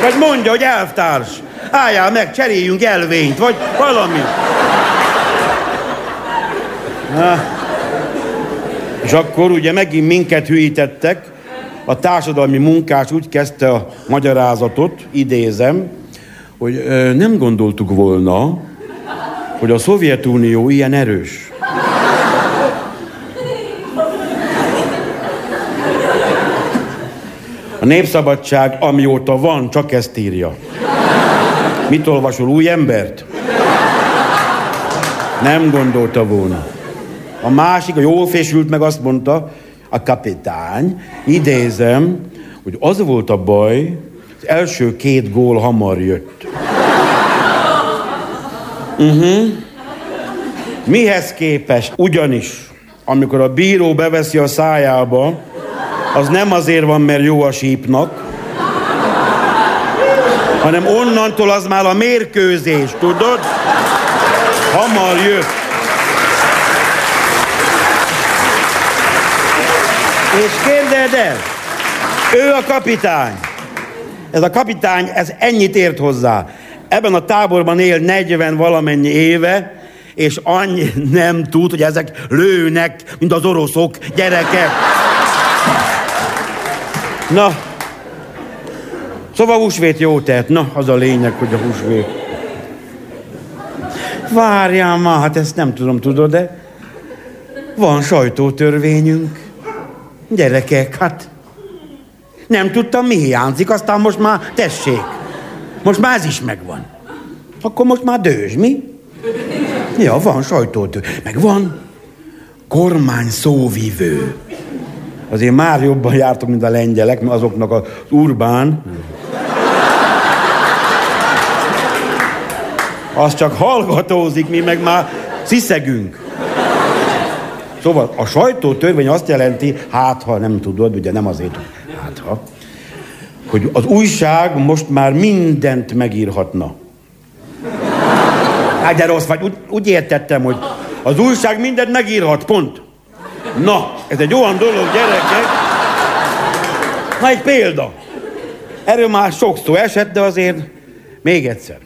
Vagy mondja, hogy elvtárs. Álljál meg, cseréljünk elvényt, vagy valami. Na. És akkor ugye megint minket hűítettek. A társadalmi munkás úgy kezdte a magyarázatot, idézem, hogy ö, nem gondoltuk volna, hogy a Szovjetunió ilyen erős. A Népszabadság, amióta van, csak ezt írja. Mit olvasol, új embert? Nem gondolta volna. A másik, a jól fésült meg azt mondta, a kapitány, idézem, hogy az volt a baj, az első két gól hamar jött. Uh-huh. Mihez képest? Ugyanis, amikor a bíró beveszi a szájába, az nem azért van, mert jó a sípnak, hanem onnantól az már a mérkőzés, tudod? Hamar jött. És képzeld el, ő a kapitány. Ez a kapitány, ez ennyit ért hozzá. Ebben a táborban él 40 valamennyi éve, és annyi nem tud, hogy ezek lőnek, mint az oroszok, gyerekek. Na, szóval húsvét jó tett. Na, az a lényeg, hogy a húsvét. Várjál már, hát ezt nem tudom, tudod, de van sajtótörvényünk. Gyerekek, hát nem tudtam, mi hiányzik, aztán most már tessék. Most már ez is megvan. Akkor most már dős, mi? Ja, van sajtótörvény. Meg van kormány szóvivő. Azért már jobban jártok, mint a lengyelek, mert azoknak az urbán. Az csak hallgatózik, mi meg már sziszegünk. Szóval a sajtótörvény azt jelenti, hát ha nem tudod, ugye nem azért, hát ha, hogy az újság most már mindent megírhatna. Hát de rossz vagy, úgy, úgy értettem, hogy az újság mindent megírhat, pont. Na, ez egy olyan dolog, gyerekek. Na, egy példa. Erről már sokszor esett, de azért még egyszer.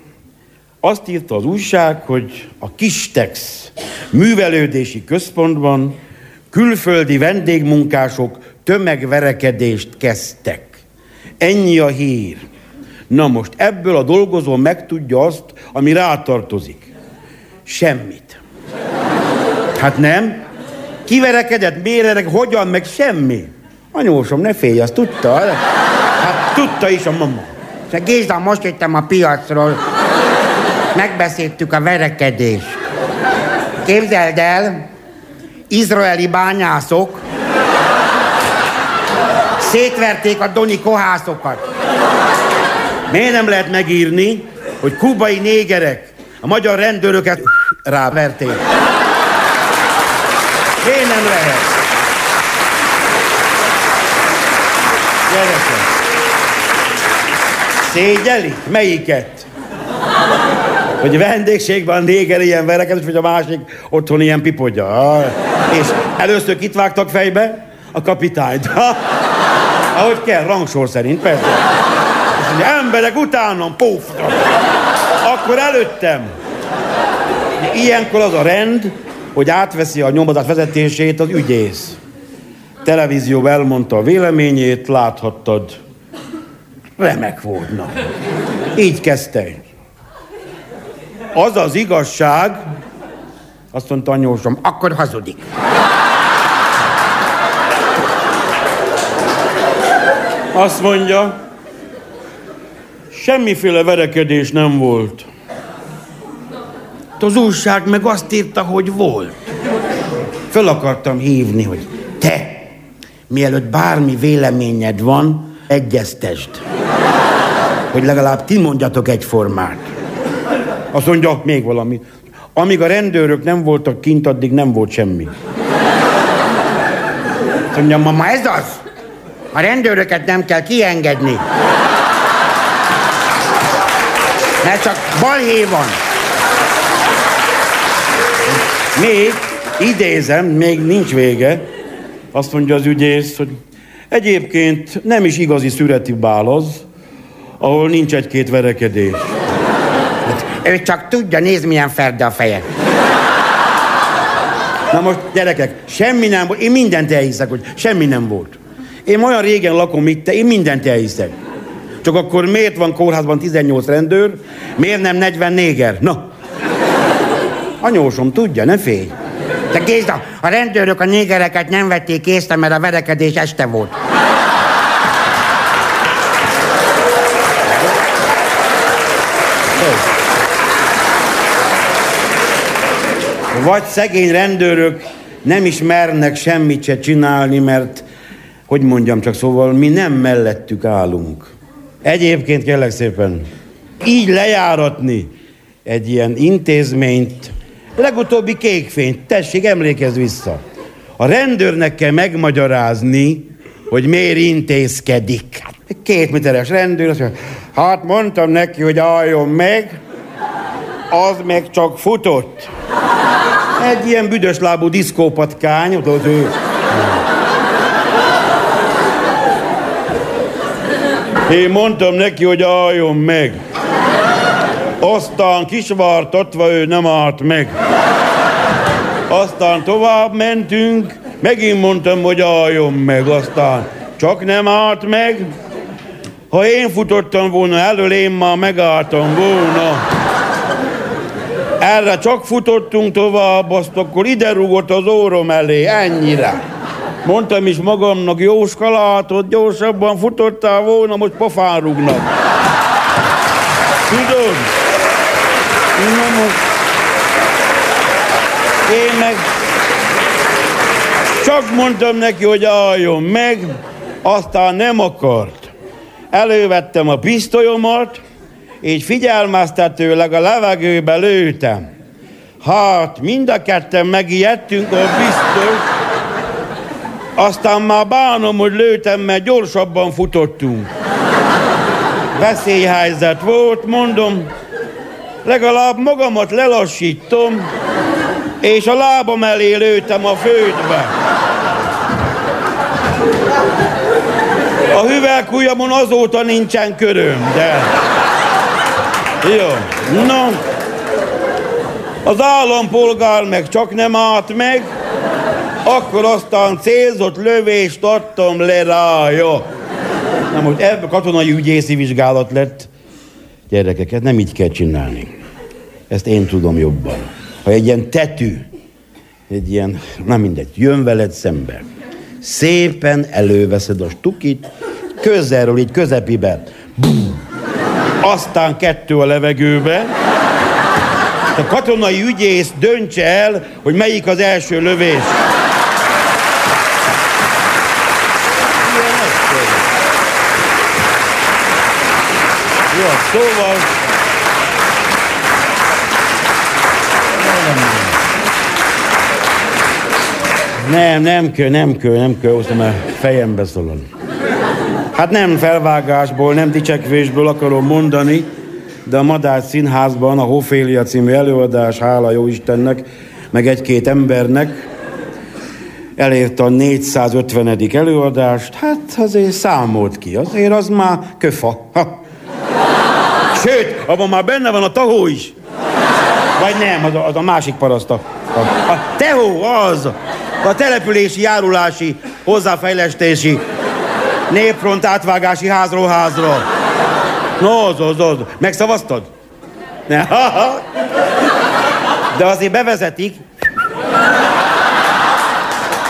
Azt írta az újság, hogy a Kistex művelődési központban külföldi vendégmunkások tömegverekedést kezdtek. Ennyi a hír. Na most ebből a dolgozó megtudja azt, ami rátartozik. Semmit. Hát nem? Kiverekedett, mérerek, hogyan, meg semmi. Anyósom, ne félj, azt tudta. Hát tudta is a mama. Géza, most jöttem a piacról. Megbeszéltük a verekedést. Képzeld el, izraeli bányászok szétverték a doni kohászokat. Miért nem lehet megírni, hogy kubai négerek a magyar rendőröket ráverték? Miért nem lehet? Gyerekek. Szégyeli? Melyiket? Hogy vendégségben néger ilyen verekedés, vagy a másik otthon ilyen pipodja. És először kit vágtak fejbe? A kapitányt. Ahogy kell, rangsor szerint, persze. És mondja, emberek utánam, puf! Akkor előttem. Ilyenkor az a rend, hogy átveszi a nyomozás vezetését az ügyész. Televízió elmondta a véleményét, láthattad. Remek volt, na. Így kezdte. Az az igazság, azt mondta anyósom, akkor hazudik. Azt mondja, semmiféle verekedés nem volt. Az újság meg azt írta, hogy volt. Föl akartam hívni, hogy te, mielőtt bármi véleményed van, egyeztesd. Hogy legalább ti mondjatok egyformát. Azt mondja, még valami. Amíg a rendőrök nem voltak kint, addig nem volt semmi. Azt mondja, mama, ez az? A rendőröket nem kell kiengedni. Mert csak balhé van. Még, idézem, még nincs vége. Azt mondja az ügyész, hogy egyébként nem is igazi szüreti bál az, ahol nincs egy-két verekedés. Ő csak tudja, nézd milyen ferde a feje. Na most, gyerekek, semmi nem volt. Én mindent elhiszek, hogy semmi nem volt. Én olyan régen lakom itt, te, én mindent elhiszek. Csak akkor miért van kórházban 18 rendőr, miért nem 40 néger? Na. Anyósom tudja, ne félj. De Géza, a rendőrök a négereket nem vették észre, mert a verekedés este volt. Vagy szegény rendőrök nem is mernek semmit se csinálni, mert, hogy mondjam csak, szóval mi nem mellettük állunk. Egyébként kérlek szépen, így lejáratni egy ilyen intézményt, legutóbbi kékfényt, tessék, emlékezz vissza. A rendőrnek kell megmagyarázni, hogy miért intézkedik. Hát, Két méteres rendőr, azt mondja, hát mondtam neki, hogy álljon meg, az meg csak futott. Egy ilyen büdös lábú diszkópatkány, ott ő. Én mondtam neki, hogy álljon meg. Aztán kisvartatva ő nem állt meg. Aztán tovább mentünk, megint mondtam, hogy álljon meg, aztán csak nem állt meg. Ha én futottam volna elől, én már megálltam volna. Erre csak futottunk tovább, azt akkor ide rúgott az órom elé, ennyire. Mondtam is magamnak, Jóska látod, gyorsabban futottál volna, most pofán rúgnak. Tudod? Na most... Én meg... Csak mondtam neki, hogy álljon meg, aztán nem akart. Elővettem a pisztolyomat, és figyelmeztetőleg a levegőbe lőtem. Hát, mind a ketten megijedtünk a biztos. Aztán már bánom, hogy lőtem, mert gyorsabban futottunk. Veszélyhelyzet volt, mondom, legalább magamat lelassítom, és a lábam elé lőttem a földbe. A hüvelykujjamon azóta nincsen köröm, de... Jó, no. Az állampolgár meg csak nem állt meg, akkor aztán célzott lövést adtam le rája. Na most ebből katonai ügyészi vizsgálat lett. Gyerekeket nem így kell csinálni. Ezt én tudom jobban. Ha egy ilyen tetű, egy ilyen, na mindegy, jön veled szembe, szépen előveszed a stukit, közelről, így közepibe, Bum. Aztán kettő a levegőbe, a katonai ügyész döntse el, hogy melyik az első lövés. Jó, szóval... Nem, nem kell, nem kell, nem kell, azt a fejembe szólal. Hát nem felvágásból, nem dicsekvésből akarom mondani, de a Madár Színházban a Hofélia című előadás, hála jó Istennek, meg egy-két embernek, elérte a 450. előadást, hát azért számolt ki, azért az már köfa. Ha. Sőt, abban már benne van a tahó is. Vagy nem, az a, az a másik paraszt. A, a, a tehó, az. A települési, járulási, hozzáfejlesztési, népfront átvágási házról házra. No, az, az, az. Megszavaztad? Ne. De azért bevezetik.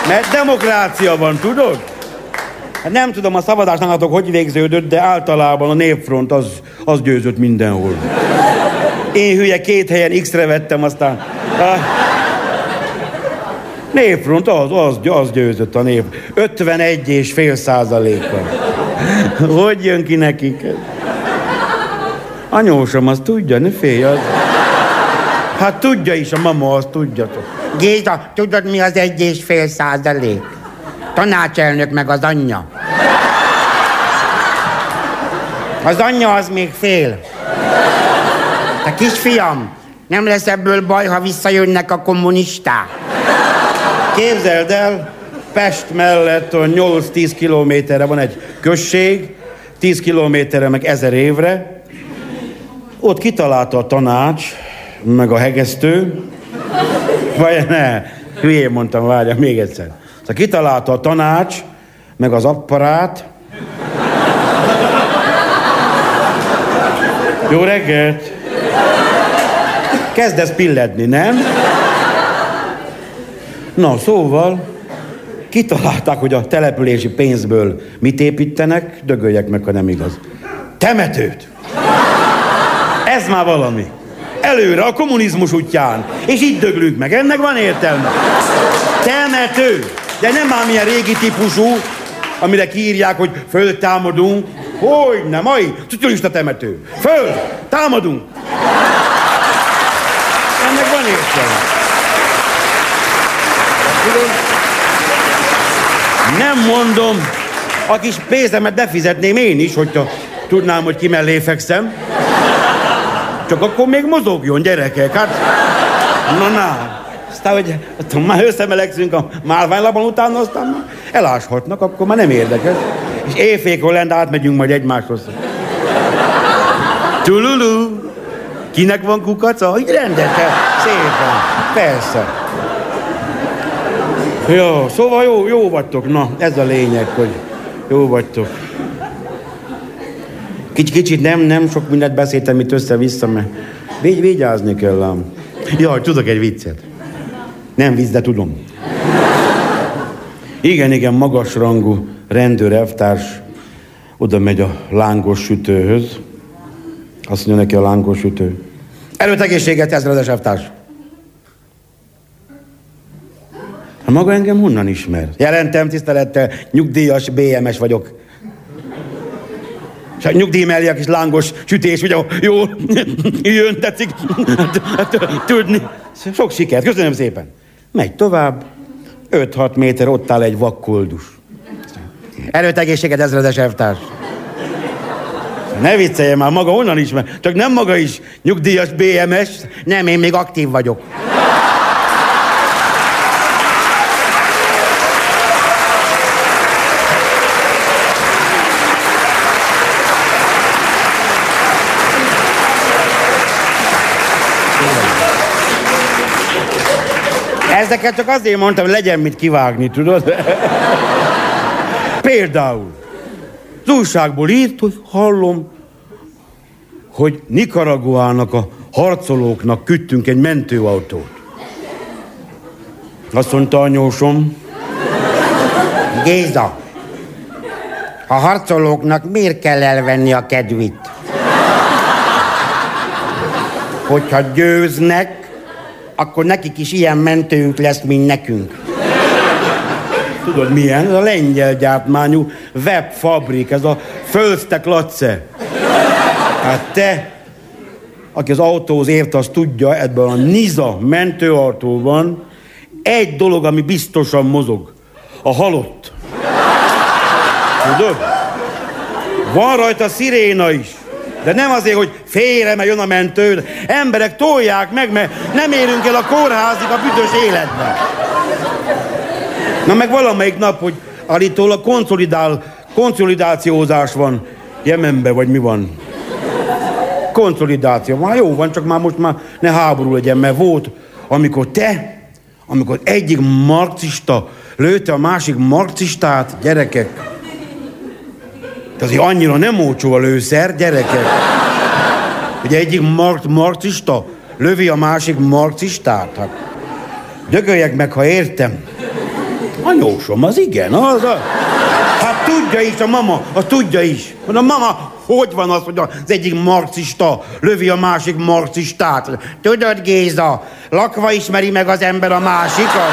Mert demokrácia van, tudod? Hát nem tudom, a szavazás nálatok hogy végződött, de általában a népfront az, az győzött mindenhol. Én hülye két helyen X-re vettem, aztán... A népfront az, az, az győzött a nép. 51 és fél százaléka. Hogy jön ki nekik? Anyósom, azt tudja, ne félj, az... Hát tudja is, a mama azt tudjatok. Géza, tudod mi az egy és fél százalék? Tanácselnök meg az anyja. Az anyja az még fél. Te kisfiam, nem lesz ebből baj, ha visszajönnek a kommunisták. Képzeld el, Pest mellett 8-10 kilométerre van egy község, 10 kilométerre meg ezer évre. Ott kitalálta a tanács, meg a hegesztő, vagy ne, hülyén mondtam, várja, még egyszer. Szóval kitalálta a tanács, meg az apparát. Jó reggelt! Kezdesz pilledni, nem? Na, szóval, kitalálták, hogy a települési pénzből mit építenek, dögöljek meg, ha nem igaz. Temetőt! Ez már valami. Előre, a kommunizmus útján. És itt döglünk meg, ennek van értelme. Temető! De nem már milyen régi típusú, amire kiírják, hogy föltámadunk. Hogy nem, mai, szocialista temető. Föl, támadunk. Ennek van értelme. Nem mondom, a kis pénzemet befizetném én is, hogyha tudnám, hogy ki mellé fekszem. Csak akkor még mozogjon, gyerekek. Hát, na, na. Aztán, hogy hát, már összemelegszünk a málványlapon utána, aztán eláshatnak, akkor már nem érdekes. És éjfékről lent átmegyünk majd egymáshoz. Tululu! Kinek van kukaca? Hogy rendeke? Szépen. Persze. Jó, szóval jó, jó vagytok. Na, ez a lényeg, hogy jó vagytok. Kicsit, kicsit nem, nem sok mindent beszéltem itt össze-vissza, mert vigy, vigyázni kell ám. Jaj, tudok egy viccet. Nem vicc, de tudom. Igen, igen, magasrangú rendőr elvtárs oda megy a lángos sütőhöz. Azt mondja neki a lángos sütő. Előtt egészséget, ezredes elvtárs. Hát maga engem honnan ismer? Jelentem tisztelettel, nyugdíjas BMS vagyok. És a nyugdíj mellé a kis lángos sütés, ugye jól jön, tetszik tudni. Sok sikert, köszönöm szépen. Megy tovább, 5-6 méter ott áll egy vakkoldus. Erőt egészséget, ezredes elvtárs. Ne vicceljen már, maga honnan ismer? Csak nem maga is nyugdíjas BMS. Nem, én még aktív vagyok. Ezeket csak azért mondtam, hogy legyen mit kivágni, tudod? Például, az újságból írt, hogy hallom, hogy Nikaraguának a harcolóknak küldtünk egy mentőautót. Azt mondta anyósom. Géza, a harcolóknak miért kell elvenni a kedvit? Hogyha győznek, akkor nekik is ilyen mentőjük lesz, mint nekünk. Tudod milyen? Ez a lengyel gyártmányú webfabrik, ez a Fölztek Lace. Hát te, aki az autóhoz ért, az tudja, ebből a Niza mentőautóban egy dolog, ami biztosan mozog. A halott. Tudod? Van rajta sziréna is. De nem azért, hogy félre, mert jön a mentő, emberek tolják meg, mert nem érünk el a kórházig a büdös életbe. Na meg valamelyik nap, hogy állítólag konszolidál, konszolidációzás van Jemenbe, vagy mi van? Konszolidáció. Már jó van, csak már most már ne háború legyen, mert volt, amikor te, amikor egyik marxista lőtte a másik marxistát, gyerekek. De azért annyira nem olcsó a lőszer, gyerekek. Ugye egyik marx, marxista lövi a másik marxistát. Hát, dögöljek meg, ha értem. Anyósom, az igen, az a... Hát tudja is a mama, a tudja is. Mondom, mama, hogy van az, hogy az egyik marxista lövi a másik marxistát? Tudod, Géza, lakva ismeri meg az ember a másikat.